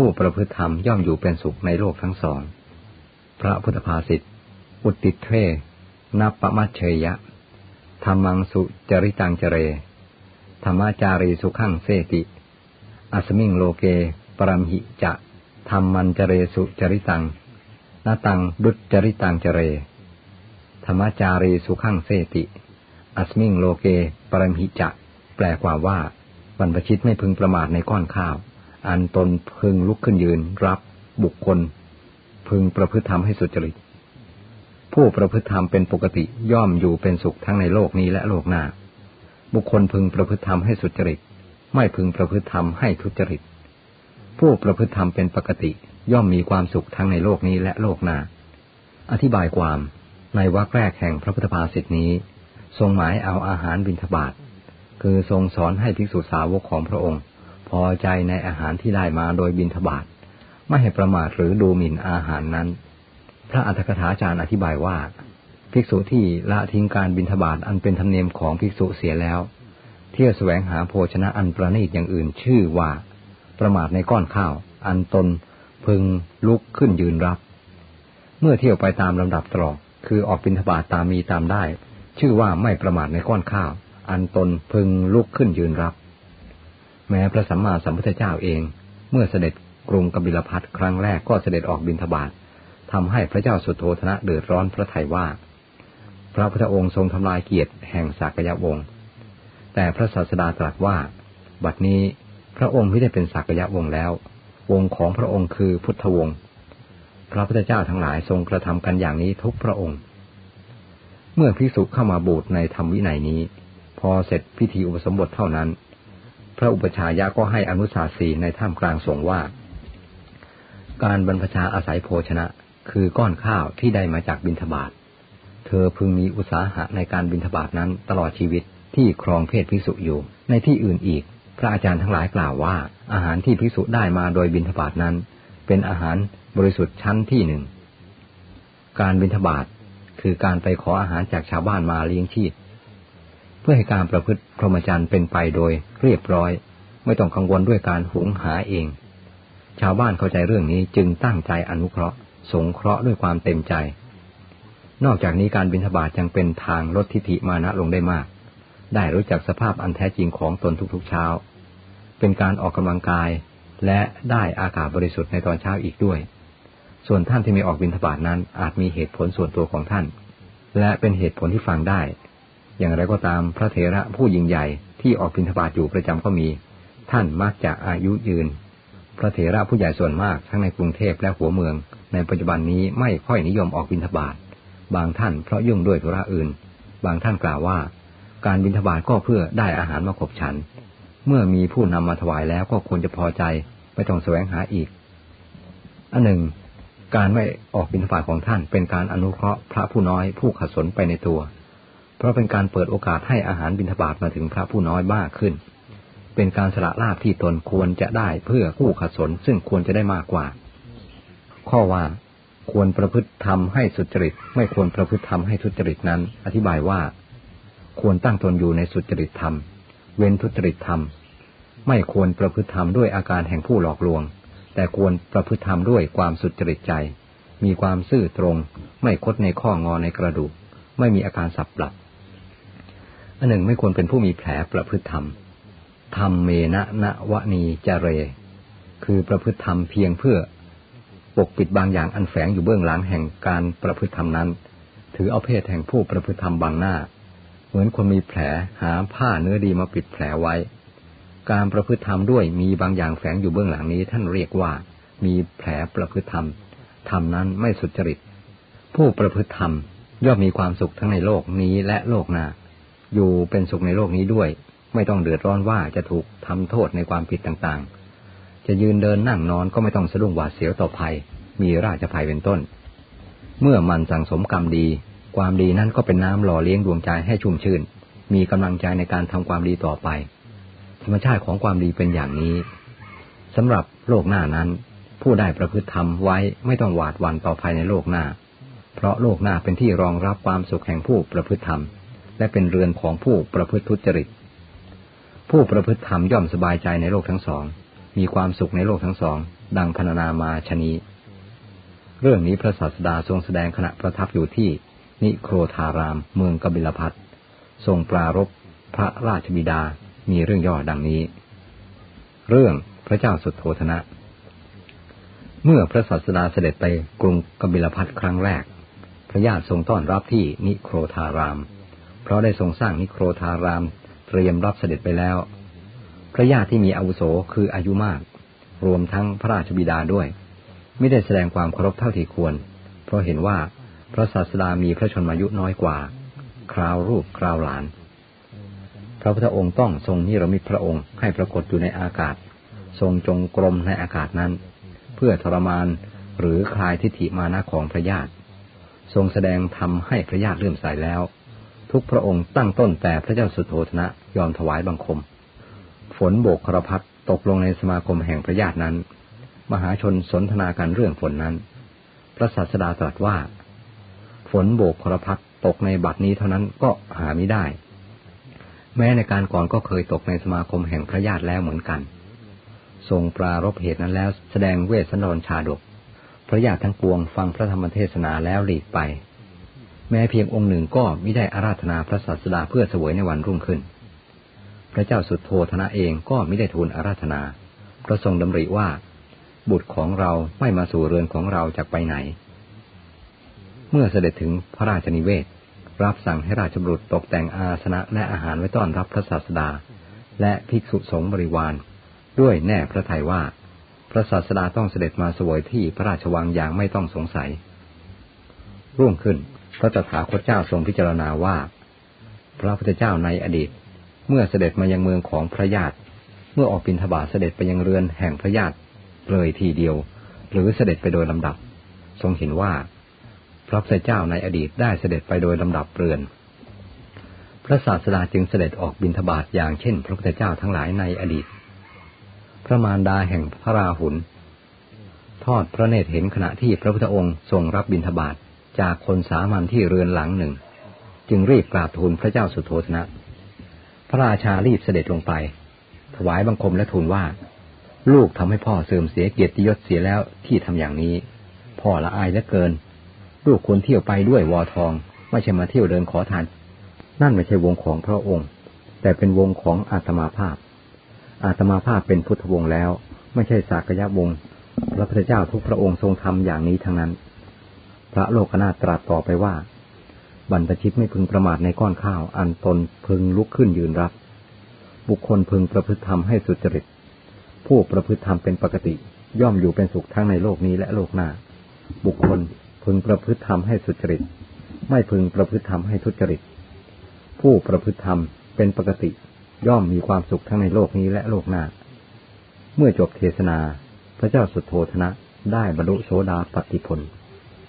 ผู้ประพฤติธรรมย่อมอยู่เป็นสุขในโลกทั้งสอง พระพุทธภาษิต อุติเทนับปมัชเชยะ ธรรมังสุจริตังเจเร ธรรมจารีสุขังเสติ อสมิงโลเก ปรมหิจะธรรมันเจเรสุจริตังนาตังดุจจริตังเจเร ธรรมจารีสุขังเสติ อสมิงโลเก ปรมหิจะ แปลกว่าว่า บรรพชิตไม่พึงประมาทในก้อนข้าว อันตนพึงลุกขึ้นยืนรับบุคคล พึงประพฤติธรรมให้สุจริต ผู้ประพฤติธรรมเป็นปกติย่อมอยู่เป็นสุขทั้งในโลกนี้และโลกหน้า บุคคลพึงประพฤติธรรมให้สุจริต ไม่พึงประพฤติธรรมให้ทุจริต ผู้ประพฤติธรรมเป็นปกติย่อมมีความสุขทั้งในโลกนี้และโลกหน้า อธิบายความในวรรคแรกแห่งพระพุทธภาษิตนี้ ทรงหมายเอาอาหารบิณฑบาตคือทรงสอนให้ภิกษุสาวกของพระองค์ พอใจในอาหารที่ได้มาโดยบิณฑบาตไม่ให้ประมาทหรือดูหมิ่นอาหารนั้น พระอัฏฐกถาจารย์อธิบายว่า ภิกษุที่ละทิ้งการบิณฑบาตอันเป็นธรรมเนียมของภิกษุเสียแล้ว เที่ยวแสวงหาโภชนะอันประณีตอย่างอื่นชื่อว่า ประมาทในก้อนข้าว อันตนพึงลุกขึ้นยืนรับ เมื่อเที่ยวไปตามลำดับตรอกคือออกบิณฑบาตตามมีตามได้ ชื่อว่าไม่ประมาทในก้อนข้าว อันตนพึงลุกขึ้นยืนรับ แม้พระสัมมาสัมพุทธเจ้าเอง เมื่อเสด็จกรุงกบิลพัทครั้งแรกก็เสด็จออกบินทบาททำให้พระเจ้าสุโธธนะเดือดร้อนพระไทยว่า พระพุทธองค์ทรงทำลายเกียรติแห่งสากยวงศ์แต่พระศาสดาตรัสว่า บัดนี้พระองค์ไม่ได้เป็นสากยวงศ์แล้ว วงของพระองค์คือพุทธวงศ์พระพุทธเจ้าทั้งหลายทรงกระทำกันอย่างนี้ทุกพระองค์ เมื่อพิสุเข้ามาบูชในธรรมวินัยนี้ พอเสร็จพิธีอุปสมบทเท่านั้น พระอุปชายะก็ให้อนุสาสีในถ้ำกลางสงว่า การบรรพชาอาศัยโภชนะ คือก้อนข้าวที่ได้มาจากบิณฑบาต เธอพึงมีอุตสาหะในการบิณฑบาตนั้นตลอดชีวิตที่ครองเพศพิสุอยู่ ในที่อื่นอีก พระอาจารย์ทั้งหลายกล่าวว่า อาหารที่พิสุได้มาโดยบิณฑบาตนั้น เป็นอาหารบริสุทธิ์ชั้นที่หนึ่ง การบิณฑบาตคือการไปขออาหารจากชาวบ้านมาเลี้ยงชีพ พื่อให้การประพฤติพรหมจรรย์เป็นไปโดยเรียบร้อย ไม่ต้องกังวลด้วยการหุงหาเอง ชาวบ้านเข้าใจเรื่องนี้จึงตั้งใจอนุเคราะห์ สงเคราะห์ด้วยความเต็มใจ นอกจากนี้การบิณฑบาตยังเป็นทางลดทิฐิมานะลงได้มาก ได้รู้จักสภาพอันแท้จริงของตนทุกๆเช้า เป็นการออกกำลังกาย และได้อากาศบริสุทธิ์ในตอนเช้าอีกด้วย ส่วนท่านที่ไม่ออกบิณฑบาตนั้นอาจมีเหตุผลส่วนตัวของท่าน และเป็นเหตุผลที่ฟังได้ อย่างไรก็ตามพระเถระผู้ยิ่งใหญ่ที่ออกบิณฑบาตอยู่ประจำก็มี ท่านมักจะอายุยืน พระเถระผู้ใหญ่ส่วนมากทั้งในกรุงเทพและหัวเมือง ในปัจจุบันนี้ไม่ค่อยนิยมออกบิณฑบาตบางท่านเพราะยุ่งด้วยธุระอื่น บางท่านกล่าวว่า การบิณฑบาตก็เพื่อได้อาหารมาขบฉัน เมื่อมีผู้นำมาถวายแล้วก็ควรจะพอใจไม่ต้องแสวงหาอีกอันหนึ่ง การไม่ออกบิณฑบาตของท่านเป็นการอนุเคราะห์พระผู้น้อยผู้ขัดสนไปในตัว เพราะเป็นการเปิดโอกาสให้อาหารบิณฑบาตมาถึงพระผู้น้อยมากขึ้น เป็นการสละลาบที่ตนควรจะได้เพื่อผู้ขัดสนซึ่งควรจะได้มากกว่า ข้อว่าควรประพฤติธรรมให้สุจริต ไม่ควรประพฤติธรรมให้ทุจริตนั้น อธิบายว่า ควรตั้งตนอยู่ในสุจริตธรรม เว้นทุจริตธรรม ไม่ควรประพฤติธรรมด้วยอาการแห่งผู้หลอกลวง แต่ควรประพฤติธรรมด้วยความสุจริตใจ มีความซื่อตรง ไม่คดในข้องอในกระดูก ไม่มีอาการสับปรับ อันหนึ่งไม่ควรเป็นผู้มีแผลประพฤติธรรม ธรรมเมนะนะวะนีจเร คือประพฤติธรรมเพียงเพื่อปกปิดบางอย่างอันแฝงอยู่เบื้องหลังแห่งการประพฤติธรรมนั้น ถือเอาเพศแห่งผู้ประพฤติธรรมบังหน้า เหมือนคนมีแผลหาผ้าเนื้อดีมาปิดแผลไว้ การประพฤติธรรมด้วยมีบางอย่างแฝงอยู่เบื้องหลังนี้ ท่านเรียกว่ามีแผลประพฤติธรรมธรรมนั้นไม่สุจริต ผู้ประพฤติธรรมย่อมมีความสุขทั้งในโลกนี้และโลกหน้า อยู่เป็นสุขในโลกนี้ด้วย ไม่ต้องเดือดร้อนว่าจะถูกทำโทษในความผิดต่างๆ จะยืนเดินนั่งนอนก็ไม่ต้องสะดุ้งหวาดเสียวต่อภัย มีราชภัยเป็นต้น เมื่อมันสั่งสมกรรมดี ความดีนั้นก็เป็นน้ำหล่อเลี้ยงดวงใจให้ชุ่มชื่น มีกำลังใจในการทำความดีต่อไป ธรรมชาติของความดีเป็นอย่างนี้สำหรับโลกหน้านั้น ผู้ได้ประพฤติธรรมไว้ไม่ต้องหวาดหวั่นต่อภัยในโลกหน้า เพราะโลกหน้าเป็นที่รองรับความสุขแห่งผู้ประพฤติธรรม และเป็นเรือนของผู้ประพฤติทุจริต ผู้ประพฤติธรรมย่อมสบายใจในโลกทั้งสอง มีความสุขในโลกทั้งสอง ดังพรรณนามาชนีเรื่องนี้พระศาสดาทรงแสดงขณะประทับอยู่ที่ นิโครธาราม เมืองกบิลพัททรงปรารบพระราชบิดา มีเรื่องย่อดังนี้ เรื่องพระเจ้าสุดโทธนะ เมื่อพระศาสดาเสด็จไปกรุงกบิลพัทครั้งแรก พระญาติทรงต้อนรับที่นิโครธาราม เพราะได้ทรงสร้างนิโครธาราม เตรียมรับเสด็จไปแล้ว พระญาติที่มีอาวุโสคืออายุมาก รวมทั้งพระราชบิดาด้วย ไม่ได้แสดงความเคารพเท่าที่ควร เพราะเห็นว่าพระศาสดามีพระชนมายุน้อยกว่า คราวรูปคราวหลาน พระพุทธองค์ต้องทรงนิรมิตพระองค์ให้ปรากฏอยู่ในอากาศ ทรงจงกรมในอากาศนั้น เพื่อทรมานหรือคลายทิฏฐิมานะของพระญาติ ทรงแสดงทำให้พระญาติเลื่อมใสแล้ว ทุกพระองค์ตั้งต้นแต่พระเจ้าสุโธธนะยอมถวายบังคม ฝนโบกครพัดตกลงในสมาคมแห่งพระญาตินั้น มหาชนสนทนากันเรื่องฝนนั้น พระศาสดาตรัสว่า ฝนโบกครพัดตกในบัดนี้เท่านั้นก็หาไม่ได้ แม้ในการก่อนก็เคยตกในสมาคมแห่งพระญาติแล้วเหมือนกัน ทรงปรารบเหตุนั้นแล้วแสดงเวสสันดรชาดก พระญาติทั้งปวงฟังพระธรรมเทศนาแล้วหลีกไป แม้เพียงองค์หนึ่งก็ไม่ได้อาราธนาพระศาสดาเพื่อเสวยในวันรุ่งขึ้น พระเจ้าสุดโทธนะเองก็ไม่ได้ทูลอาราธนา พระทรงดำริว่า บุตรของเราไม่มาสู่เรือนของเราจากไปไหน เมื่อเสด็จถึงพระราชนิเวศ รับสั่งให้ราชบุตรตกแต่งอาสนะและอาหารไว้ต้อนรับพระศาสดา และภิกษุสงฆ์บริวาร ด้วยแน่พระทัยว่า พระศาสดาต้องเสด็จมาสวยที่พระราชวังอย่างไม่ต้องสงสัย ร่วงขึ้น พระตถาคตเจ้าทรงพิจารณาว่า พระพุทธเจ้าในอดีต เมื่อเสด็จมายังเมืองของพระญาติ เมื่อออกบินทบาทเสด็จไปยังเรือนแห่งพระญาติเลยทีเดียว หรือเสด็จไปโดยลำดับ ทรงเห็นว่า พระพุทธเจ้าในอดีตได้เสด็จไปโดยลำดับเรือน พระศาสดาจึงเสด็จออกบินทบาทอย่างเช่น พระพุทธเจ้าทั้งหลายในอดีต พระมารดาแห่งพระราหุลทอดพระเนตรเห็นขณะที่พระพุทธองค์ทรงรับบินทบาท จากคนสามัญที่เรือนหลังหนึ่ง จึงรีบกราบทูลพระเจ้าสุโธธนะ พระราชารีบเสด็จลงไป ถวายบังคมและทูลว่า ลูกทำให้พ่อเสื่อมเสียเกียรติยศเสียแล้วที่ทำอย่างนี้ พ่อละอายเหลือเกิน ลูกควรเที่ยวไปด้วยวอทอง ไม่ใช่มาเที่ยวเดินขอทาน นั่นไม่ใช่วงของพระองค์ แต่เป็นวงของอาตมาภาพ อาตมาภาพเป็นพุทธวงศ์แล้ว ไม่ใช่สากยะวงศ์พระพุทธเจ้าทุกพระองค์ทรงทำอย่างนี้ทั้งนั้น ระโลกนาตรัสต่อไปว่า บรรพชิตไม่พึงประมาทในก้อนข้าว อันตนพึงลุกขึ้นยืนรับ บุคคลพึงประพฤติธรรมให้สุจริต ผู้ประพฤติธรรมเป็นปกติ ย่อมอยู่เป็นสุขทั้งในโลกนี้และโลกหน้า บุคคลพึงประพฤติธรรมให้สุจริต ไม่พึงประพฤติธรรมให้ทุจริต ผู้ประพฤติธรรมเป็นปกติ ย่อมมีความสุขทั้งในโลกนี้และโลกหน้า เมื่อจบเทศนา พระเจ้าสุโธธนะได้บรรลุโสดาปฏิผล